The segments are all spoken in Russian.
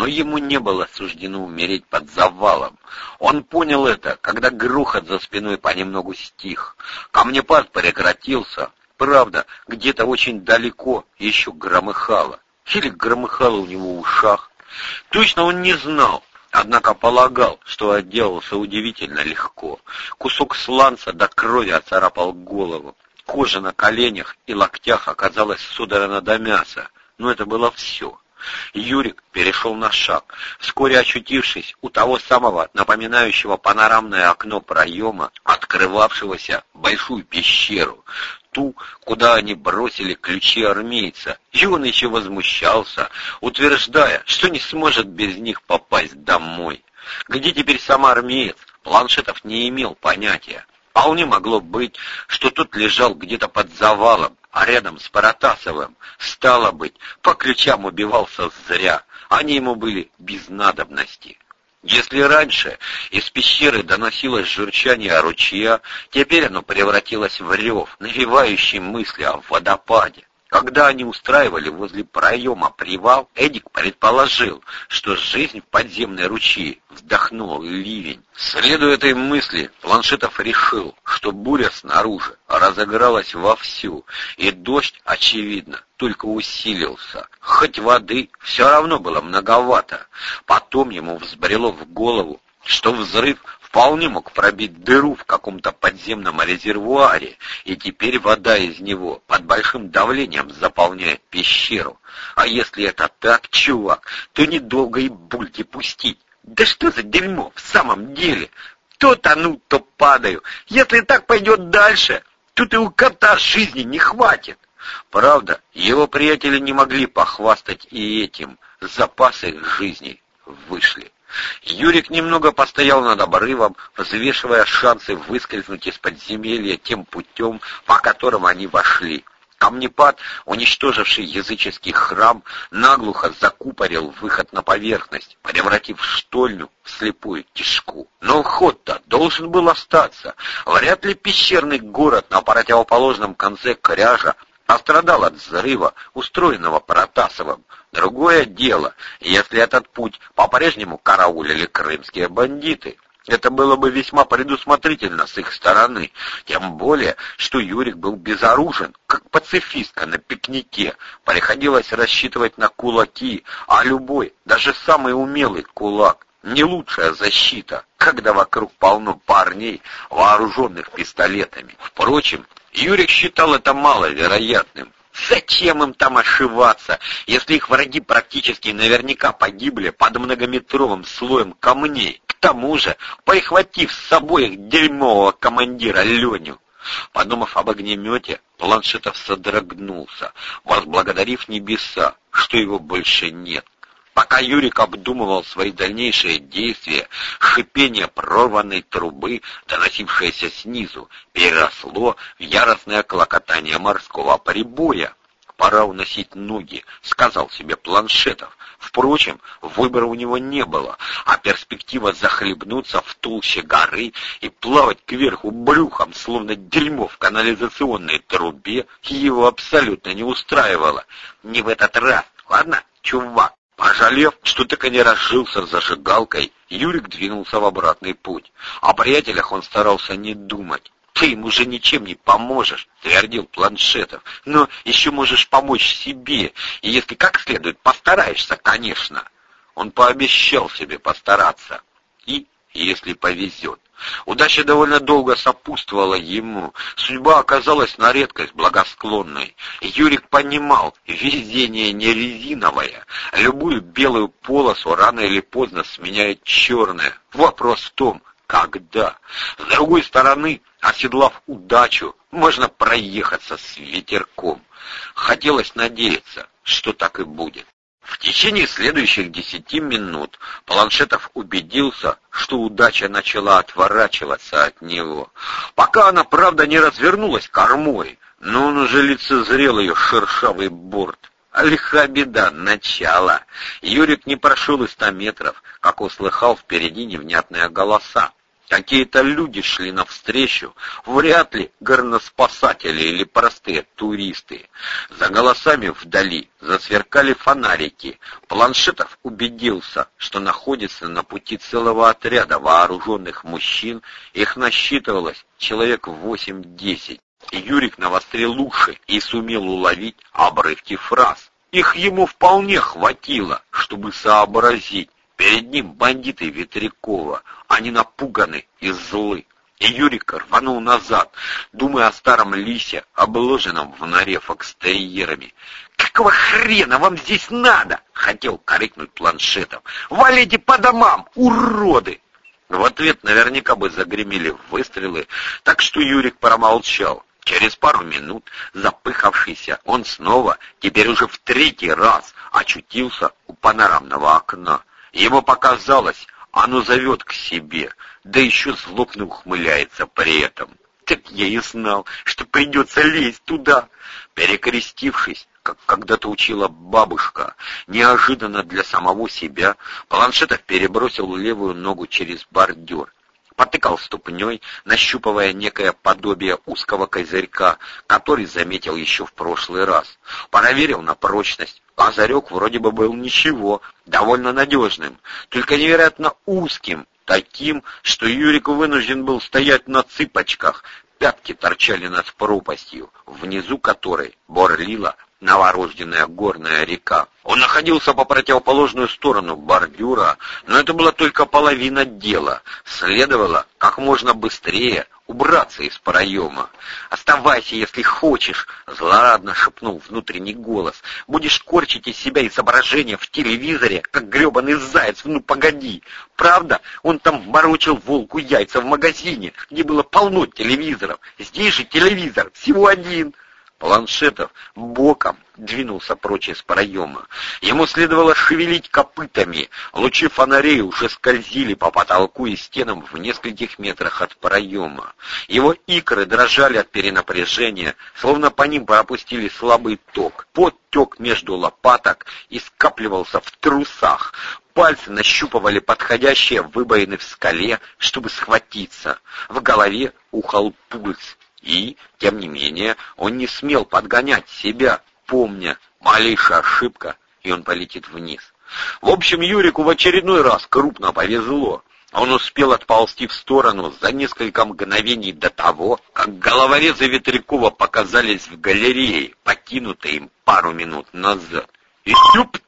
но ему не было суждено умереть под завалом. Он понял это, когда грохот за спиной понемногу стих. Камнепад прекратился. Правда, где-то очень далеко еще громыхало. Или громыхало у него в ушах. Точно он не знал, Однако полагал, что отделался удивительно легко. Кусок сланца до крови оцарапал голову. Кожа на коленях и локтях оказалась содрана до мяса, но это было все. Юрик перешел на шаг, вскоре очутившись у того самого напоминающего панорамное окно проема, открывавшегося большую пещеру, ту, куда они бросили ключи армейца, еще возмущался, утверждая, что не сможет без них попасть домой. Где теперь сам армеец? Планшетов не имел понятия. Вполне могло быть, что тот лежал где-то под завалом, а рядом с Паратасовым, стало быть, по ключам убивался зря, они ему были без надобности. Если раньше из пещеры доносилось журчание ручья, теперь оно превратилось в рев, навевающий мысли о водопаде. Когда они устраивали возле проема привал, Эдик предположил, что жизнь в подземной ручьи вздохнул ливень. Следуя этой мысли, Планшетов решил, что буря снаружи разыгралась вовсю, и дождь, очевидно, только усилился. Хоть воды все равно было многовато. Потом ему взбрело в голову, что взрыв вполне мог пробить дыру в каком-то подземном резервуаре, и теперь вода из него под большим давлением заполняет пещеру. А если это так, чувак, то недолго и бульки пустить. Да что за дерьмо в самом деле? То тону, то падаю. Если так пойдет дальше, тут и у кота жизни не хватит. Правда, его приятели не могли похвастать и этим. Запасы их жизни вышли. Юрик немного постоял над обрывом, взвешивая шансы выскользнуть из подземелья тем путем, по которому они вошли. Камнепад, уничтоживший языческий храм, наглухо закупорил выход на поверхность, превратив штольню в слепую кишку. Но ход-то должен был остаться. Вряд ли пещерный город на противоположном конце пострадал от взрыва, устроенного Протасовым. Другое дело, если этот путь по-прежнему караулили крымские бандиты. Это было бы весьма предусмотрительно с их стороны, тем более, что Юрик был безоружен, как пацифистка на пикнике. Приходилось рассчитывать на кулаки, а любой, даже самый умелый кулак, не лучшая защита, когда вокруг полно парней, вооруженных пистолетами. Впрочем, Юрик считал это маловероятным. Зачем им там ошиваться, если их враги практически наверняка погибли под многометровым слоем камней, к тому же прихватив с собой их дерьмового командира Леню? Подумав об огнемете, Планшетов содрогнулся, возблагодарив небеса, что его больше нет. Пока Юрик обдумывал свои дальнейшие действия, шипение прорванной трубы, доносившееся снизу, переросло в яростное клокотание морского прибоя. «Пора уносить ноги», — сказал себе Планшетов. Впрочем, выбора у него не было, а перспектива захлебнуться в толще горы и плавать кверху брюхом, словно дерьмо в канализационной трубе, его абсолютно не устраивала. «Не в этот раз, ладно, чувак?» Пожалев, что так и не разжился зажигалкой, Юрик двинулся в обратный путь. О приятелях он старался не думать. «Ты ему уже ничем не поможешь», — твердил Планшетов. «Но еще можешь помочь себе, и если как следует постараешься, конечно». Он пообещал себе постараться. И, если повезет, Удача довольно долго сопутствовала ему. Судьба оказалась на редкость благосклонной. Юрик понимал, везение не резиновое. Любую белую полосу рано или поздно сменяет черная. Вопрос в том, когда. С другой стороны, оседлав удачу, можно проехаться с ветерком. Хотелось надеяться, что так и будет. В течение следующих десяти минут Планшетов убедился, что удача начала отворачиваться от него. Пока она, правда, не развернулась кормой, но он уже лицезрел ее шершавый борт. А лиха беда, начало. Юрик не прошел и ста метров, как услыхал впереди невнятные голоса. Какие-то люди шли навстречу, вряд ли горноспасатели или простые туристы. За голосами вдали засверкали фонарики. Планшетов убедился, что находится на пути целого отряда вооруженных мужчин. Их насчитывалось человек восемь-десять. Юрик навострил уши и сумел уловить обрывки фраз. Их ему вполне хватило, чтобы сообразить, Перед ним бандиты Ветрякова. Они напуганы и злы. И Юрик рванул назад, думая о старом лисе, обложенном в норе фокстерьерами. «Какого хрена вам здесь надо?» — хотел коррекнуть планшетом. «Валите по домам, уроды!» В ответ наверняка бы загремели выстрелы, так что Юрик промолчал. Через пару минут, запыхавшийся, он снова, теперь уже в третий раз, очутился у панорамного окна. Ему показалось, оно зовет к себе, да еще злобно ухмыляется при этом. Так я и знал, что придется лезть туда. Перекрестившись, как когда-то учила бабушка, неожиданно для самого себя, Планшетов перебросил левую ногу через бордюр потыкал ступней, нащупывая некое подобие узкого козырька, который заметил еще в прошлый раз. Проверил на прочность. Козырек вроде бы был ничего, довольно надежным, только невероятно узким, таким, что Юрик вынужден был стоять на цыпочках, пятки торчали над пропастью, внизу которой бурлила новорожденная горная река. Он находился по противоположную сторону бордюра, но это была только половина дела. Следовало как можно быстрее убраться из проема. «Оставайся, если хочешь», — злорадно шепнул внутренний голос. «Будешь корчить из себя изображение в телевизоре, как гребаный заяц, ну погоди. Правда, он там морочил волку яйца в магазине, где было полно телевизоров. Здесь же телевизор, всего один». Планшетов боком двинулся прочь из проема. Ему следовало шевелить копытами. Лучи фонарей уже скользили по потолку и стенам в нескольких метрах от проема. Его икры дрожали от перенапряжения, словно по ним пропустили слабый ток. Пот тек между лопаток и скапливался в трусах. Пальцы нащупывали подходящие выбоины в скале, чтобы схватиться. В голове ухал пульс. И, тем не менее, он не смел подгонять себя, помня, малейшая ошибка, и он полетит вниз. В общем, Юрику в очередной раз крупно повезло. Он успел отползти в сторону за несколько мгновений до того, как головорезы Ветрякова показались в галерее, покинутой им пару минут назад. «И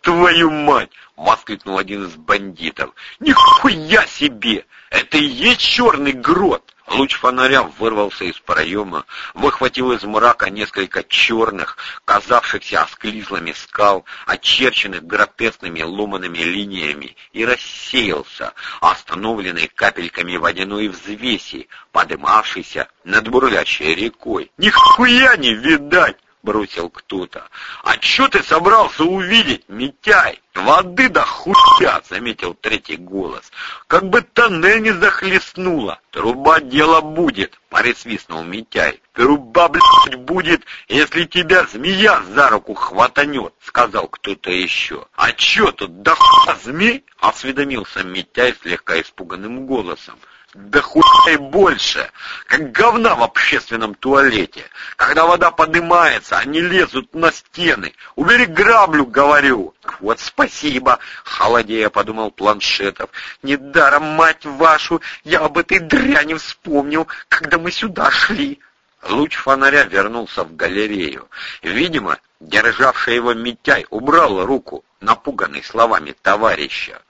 твою мать!» — воскликнул один из бандитов. «Нихуя себе! Это и есть черный грот!» Луч фонаря вырвался из проема, выхватил из мрака несколько черных, казавшихся осклизлыми скал, очерченных гротесными ломаными линиями, и рассеялся, остановленный капельками водяной взвеси, подымавшейся над бурлящей рекой. «Нихуя не видать!» — бросил кто-то. «А чё ты собрался увидеть, Митяй? Воды да хуя!» — заметил третий голос. «Как бы тоннель не захлестнуло! Труба дело будет!» — присвистнул Митяй. «Труба, блядь, будет, если тебя змея за руку хватанет!» — сказал кто-то еще. «А чё тут, да хуя змей?» — осведомился Митяй слегка испуганным голосом. Да хуй больше, как говна в общественном туалете. Когда вода поднимается, они лезут на стены. Убери граблю, говорю. Вот спасибо, холодея подумал Планшетов. Недаром, мать вашу, я об этой дряни вспомнил, когда мы сюда шли. Луч фонаря вернулся в галерею. Видимо, державший его Митяй убрал руку, напуганный словами товарища.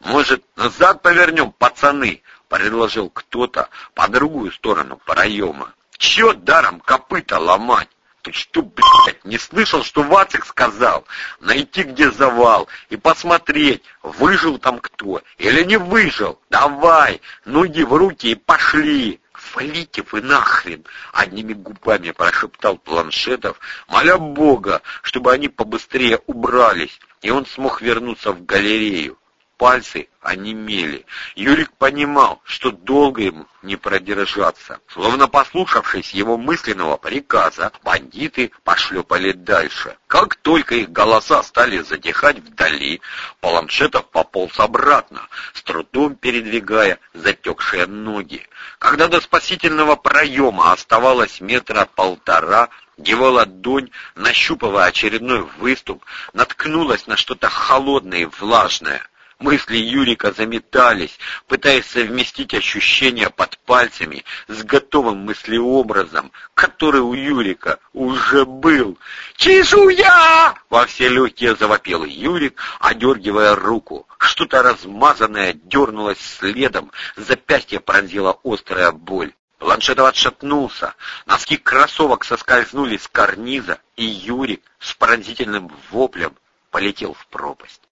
«Может, назад повернем, пацаны?» предложил кто-то по другую сторону проема. Чё даром копыта ломать? Ты что, блядь, не слышал, что Вацик сказал? Найти, где завал, и посмотреть, выжил там кто или не выжил. Давай, ноги в руки и пошли. «Валите вы нахрен!» — одними губами прошептал Планшетов, моля Бога, чтобы они побыстрее убрались, и он смог вернуться в галерею. Пальцы онемели. Юрик понимал, что долго ему не продержаться. Словно послушавшись его мысленного приказа, бандиты пошлепали дальше. Как только их голоса стали затихать вдали, Паланшетов пополз обратно, с трудом передвигая затекшие ноги. Когда до спасительного проема оставалось метра полтора, его ладонь, нащупывая очередной выступ, наткнулась на что-то холодное и влажное. Мысли Юрика заметались, пытаясь совместить ощущения под пальцами с готовым мыслеобразом, который у Юрика уже был. «Чешуя!» — во все легкие завопил Юрик, одергивая руку. Что-то размазанное дернулось следом, запястье пронзила острая боль. Планшетов отшатнулся, носки кроссовок соскользнули с карниза, и Юрик с пронзительным воплем полетел в пропасть.